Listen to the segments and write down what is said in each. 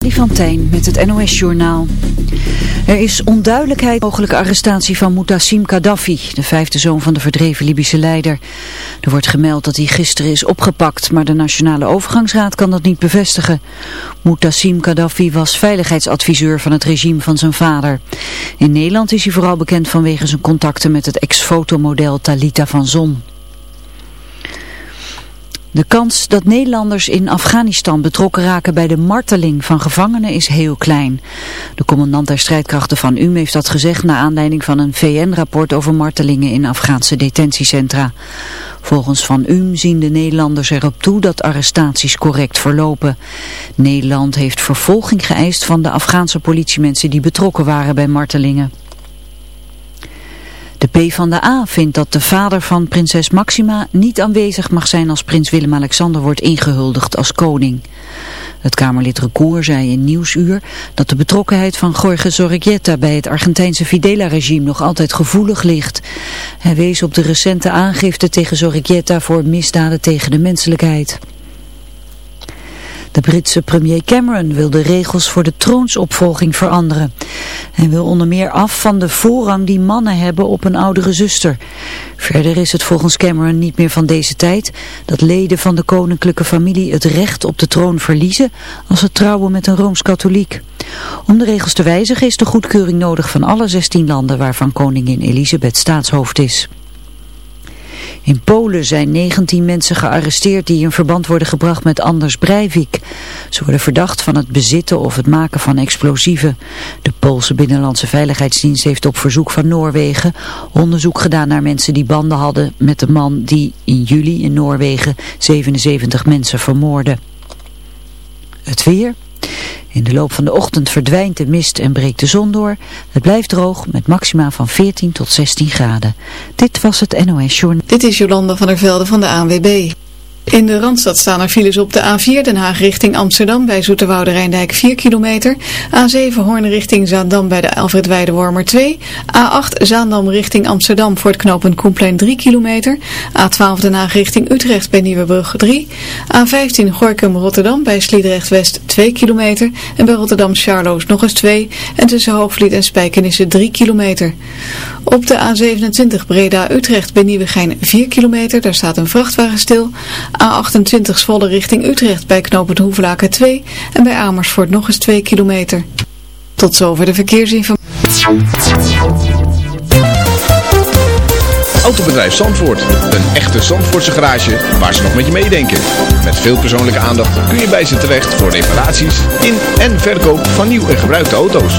Die van met het NOS-journaal. Er is onduidelijkheid mogelijke arrestatie van Mutassim Gaddafi, de vijfde zoon van de verdreven Libische leider. Er wordt gemeld dat hij gisteren is opgepakt, maar de Nationale Overgangsraad kan dat niet bevestigen. Mutassim Gaddafi was veiligheidsadviseur van het regime van zijn vader. In Nederland is hij vooral bekend vanwege zijn contacten met het ex-fotomodel Talita van Zon. De kans dat Nederlanders in Afghanistan betrokken raken bij de marteling van gevangenen is heel klein. De commandant der strijdkrachten van UM heeft dat gezegd na aanleiding van een VN-rapport over martelingen in Afghaanse detentiecentra. Volgens Van UM zien de Nederlanders erop toe dat arrestaties correct verlopen. Nederland heeft vervolging geëist van de Afghaanse politiemensen die betrokken waren bij martelingen. De PvdA vindt dat de vader van prinses Maxima niet aanwezig mag zijn als prins Willem-Alexander wordt ingehuldigd als koning. Het Kamerlid Recour zei in Nieuwsuur dat de betrokkenheid van Jorge Zorrigueta bij het Argentijnse Fidela-regime nog altijd gevoelig ligt. Hij wees op de recente aangifte tegen Zorrigueta voor misdaden tegen de menselijkheid. De Britse premier Cameron wil de regels voor de troonsopvolging veranderen. Hij wil onder meer af van de voorrang die mannen hebben op een oudere zuster. Verder is het volgens Cameron niet meer van deze tijd dat leden van de koninklijke familie het recht op de troon verliezen als ze trouwen met een Rooms-Katholiek. Om de regels te wijzigen is de goedkeuring nodig van alle 16 landen waarvan koningin Elisabeth staatshoofd is. In Polen zijn 19 mensen gearresteerd die in verband worden gebracht met Anders Breivik. Ze worden verdacht van het bezitten of het maken van explosieven. De Poolse Binnenlandse Veiligheidsdienst heeft op verzoek van Noorwegen onderzoek gedaan naar mensen die banden hadden met de man die in juli in Noorwegen 77 mensen vermoordde. Het weer... In de loop van de ochtend verdwijnt de mist en breekt de zon door. Het blijft droog met maxima van 14 tot 16 graden. Dit was het NOS Journal. Dit is Jolanda van der Velde van de ANWB. In de Randstad staan er files op de A4 Den Haag richting Amsterdam bij Zoeterwoude Rijndijk 4 kilometer. A7 Hoorn richting Zaandam bij de Alfred Weidewormer 2. A8 Zaandam richting Amsterdam voor het knooppunt Koenplein 3 kilometer. A12 Den Haag richting Utrecht bij Nieuwebrug 3. A15 Gorkum Rotterdam bij Sliedrecht West 2 kilometer. En bij Rotterdam Charloes nog eens 2. En tussen Hoogvliet en Spijkenisse 3 kilometer. Op de A27 Breda Utrecht bij Nieuwegein 4 kilometer. Daar staat een vrachtwagen stil. A28 Zwolle richting Utrecht bij knooppunt Hoevelaken 2 en bij Amersfoort nog eens 2 kilometer. Tot zover de verkeersinformatie. Autobedrijf Zandvoort. Een echte Zandvoortse garage waar ze nog met je meedenken. Met veel persoonlijke aandacht kun je bij ze terecht voor reparaties in en verkoop van nieuw en gebruikte auto's.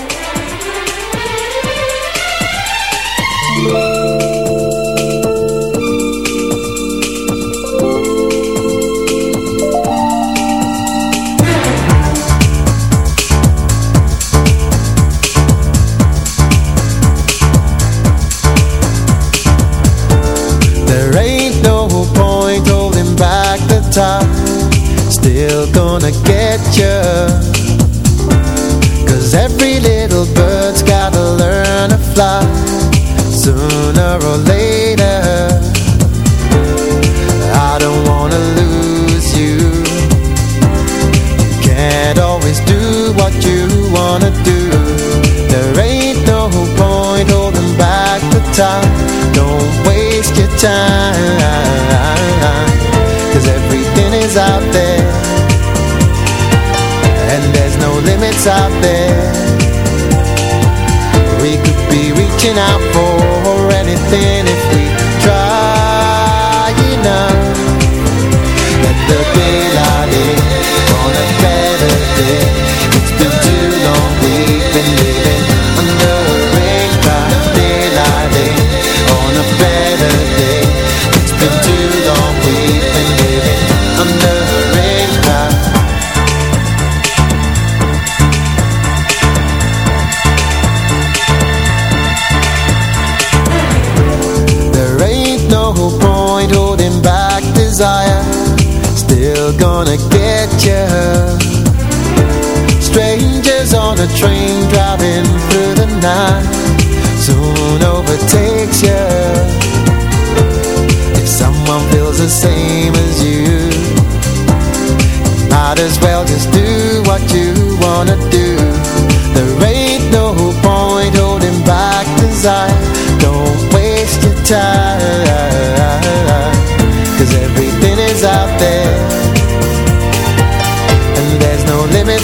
Time Still gonna get you Cause every little bird's gotta learn to fly Sooner or later. I don't wanna lose you. You can't always do what you wanna do. There ain't no point holding back the time. Don't waste your time limits out there. We could be reaching out for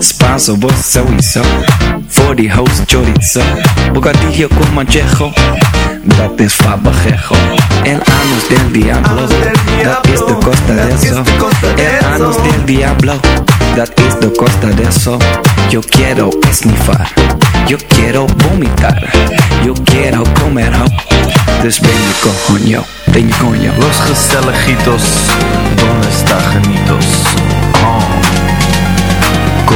Spanso, vos sowieso. For die host chorizo. Bocadillo con manchejo. dat is fabajejo. El anus del diablo, dat is de costa de eso. El anus del diablo, dat is de costa de eso. Yo quiero esnifar, yo quiero vomitar, yo quiero comer ho. Dus ben je coño, ben je coño. Los gezelligitos, donde está genitos? Oh.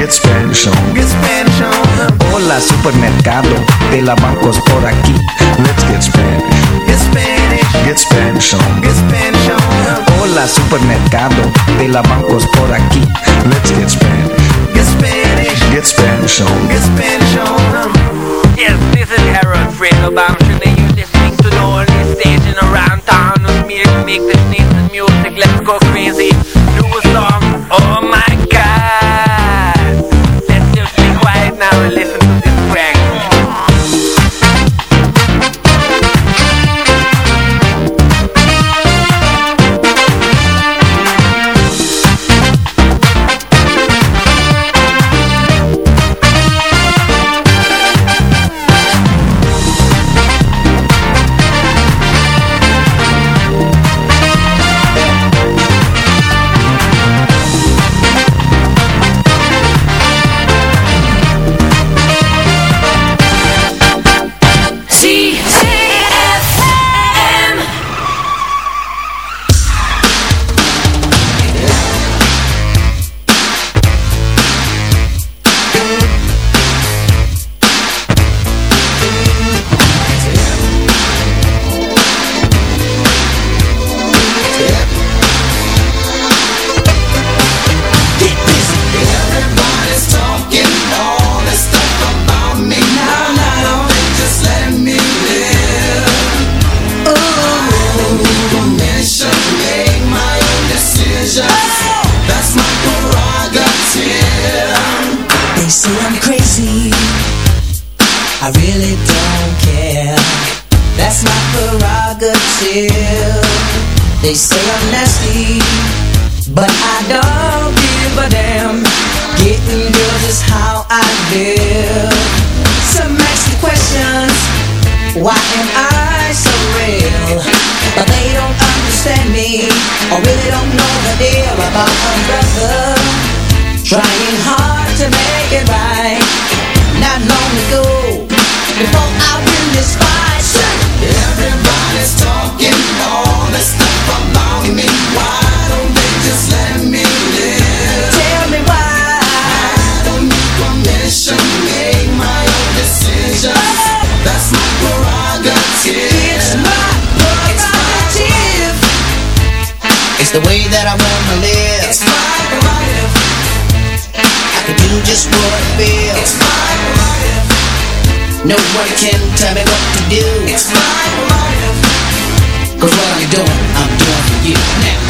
Get Spanish on. Get Spanish on. Hola supermercado, de la bancos por aquí. Let's get Spanish. Get Spanish. Get Spanish on. Get Spanish on. Hola supermercado, de la bancos por aquí. Let's get Spanish. Get Spanish. Get Spanish on. Get Spanish on. Yes, this is Harold Fredo Bamshin and you're listening to the only station around town with me to make this nice music. Let's go crazy. Do a song. Oh my just what I feel. It's my prerogative. Nobody can tell me what to do. It's my prerogative. Cause what I'm doing, I'm doing for you now.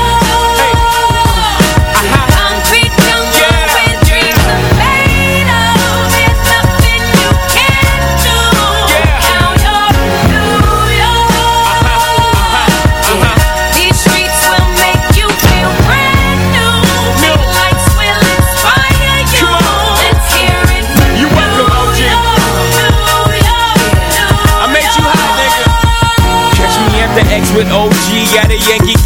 with OG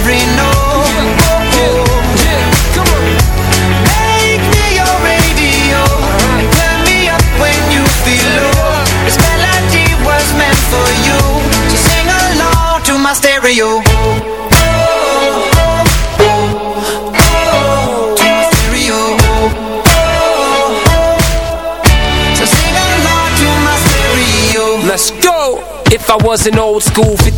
every note. Was an old school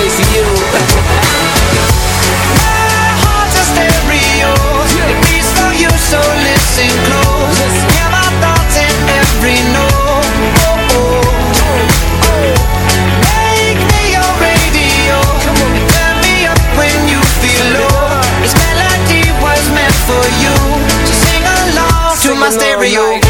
you My heart's a stereo, it beats for you, so listen close. Hear my thoughts in every note. Oh, oh, oh. Make me your radio, turn me up when you feel low. This melody was meant for you, so sing along to my stereo.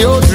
your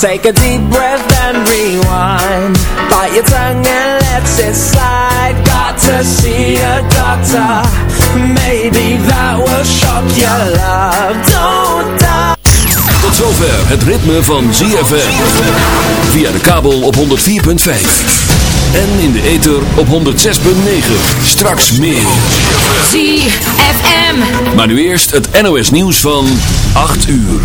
take a deep breath and rewind Bite your tongue and let it slide Got to see a doctor Maybe that will shock your love Don't die Tot zover het ritme van ZFM. Via de kabel op 104.5. En in de ether op 106.9. Straks meer. ZFM. Maar nu eerst het NOS nieuws van 8 uur.